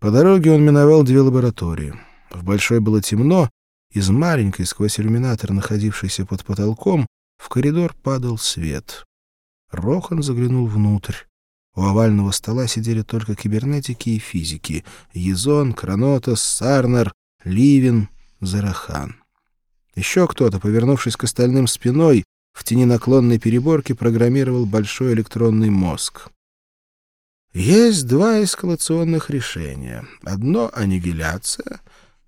По дороге он миновал две лаборатории. В большой было темно, из маленькой, сквозь иллюминатор, находившийся под потолком, в коридор падал свет. Рохан заглянул внутрь. У овального стола сидели только кибернетики и физики — Езон, Кранотос, Сарнер, Ливин, Зарахан. Еще кто-то, повернувшись к остальным спиной, в тени наклонной переборки программировал большой электронный мозг. Есть два эскалационных решения. Одно — аннигиляция,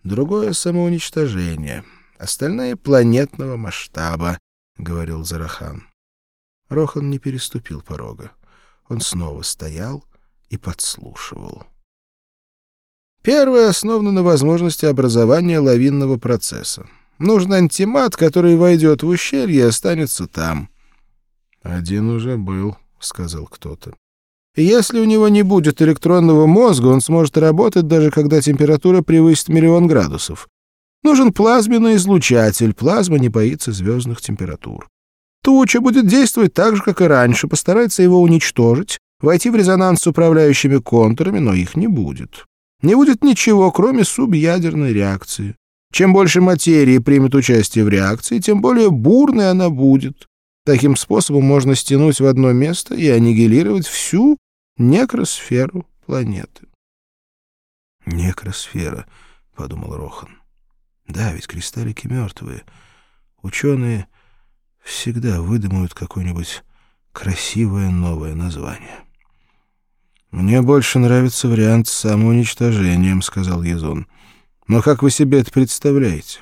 другое — самоуничтожение. Остальные — планетного масштаба, — говорил Зарахан. Рохан не переступил порога. Он снова стоял и подслушивал. Первое основано на возможности образования лавинного процесса. Нужен антимат, который войдет в ущелье и останется там. — Один уже был, — сказал кто-то. Если у него не будет электронного мозга, он сможет работать даже когда температура превысит миллион градусов. Нужен плазменный излучатель. Плазма не боится звездных температур. Туча будет действовать так же, как и раньше, постарается его уничтожить, войти в резонанс с управляющими контурами, но их не будет. Не будет ничего, кроме субъядерной реакции. Чем больше материи примет участие в реакции, тем более бурной она будет. Таким способом можно стянуть в одно место и аннигилировать всю некросферу планеты. «Некросфера», — подумал Рохан. «Да, ведь кристаллики мертвые. Ученые всегда выдумают какое-нибудь красивое новое название». «Мне больше нравится вариант с самоуничтожением», — сказал Езон. Но как вы себе это представляете?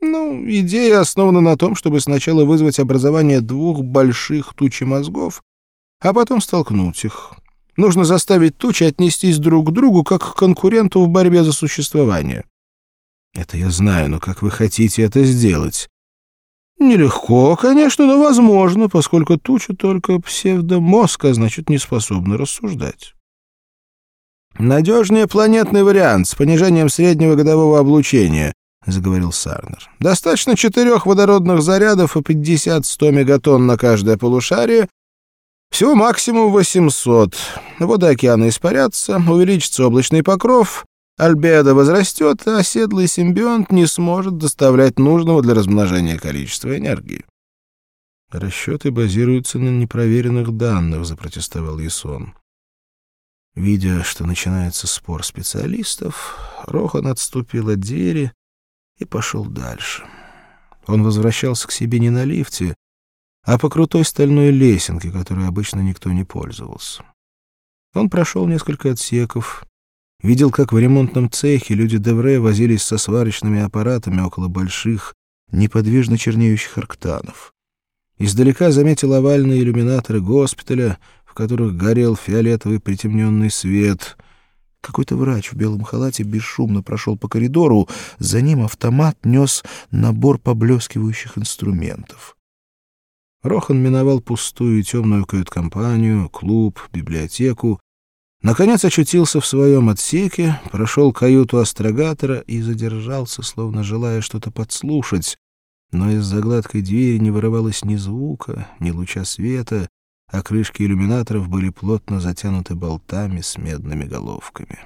Ну, идея основана на том, чтобы сначала вызвать образование двух больших тучи мозгов, а потом столкнуть их. Нужно заставить тучи отнестись друг к другу, как к конкуренту в борьбе за существование. Это я знаю, но как вы хотите это сделать? Нелегко, конечно, но возможно, поскольку туча только псевдомозг, а значит, не способна рассуждать. «Надежнее планетный вариант с понижением среднего годового облучения», — заговорил Сарнер. «Достаточно четырех водородных зарядов и 50-100 мегатонн на каждое полушарие. Всего максимум 800. Воды океана испарятся, увеличится облачный покров, альбедо возрастет, а оседлый симбионт не сможет доставлять нужного для размножения количества энергии». «Расчеты базируются на непроверенных данных», — запротестовал Ясон. Видя, что начинается спор специалистов, Рохан отступил от двери и пошел дальше. Он возвращался к себе не на лифте, а по крутой стальной лесенке, которой обычно никто не пользовался. Он прошел несколько отсеков, видел, как в ремонтном цехе люди Девре возились со сварочными аппаратами около больших, неподвижно чернеющих арктанов. Издалека заметил овальные иллюминаторы госпиталя — которых горел фиолетовый притемненный свет. Какой-то врач в белом халате бесшумно прошел по коридору, за ним автомат нес набор поблескивающих инструментов. Рохан миновал пустую темную кают-компанию, клуб, библиотеку, Наконец очутился в своем отсеке, прошел каюту астрогатора и задержался, словно желая что-то подслушать, но из-за гладкой двери не вырывалось ни звука, ни луча света, а крышки иллюминаторов были плотно затянуты болтами с медными головками.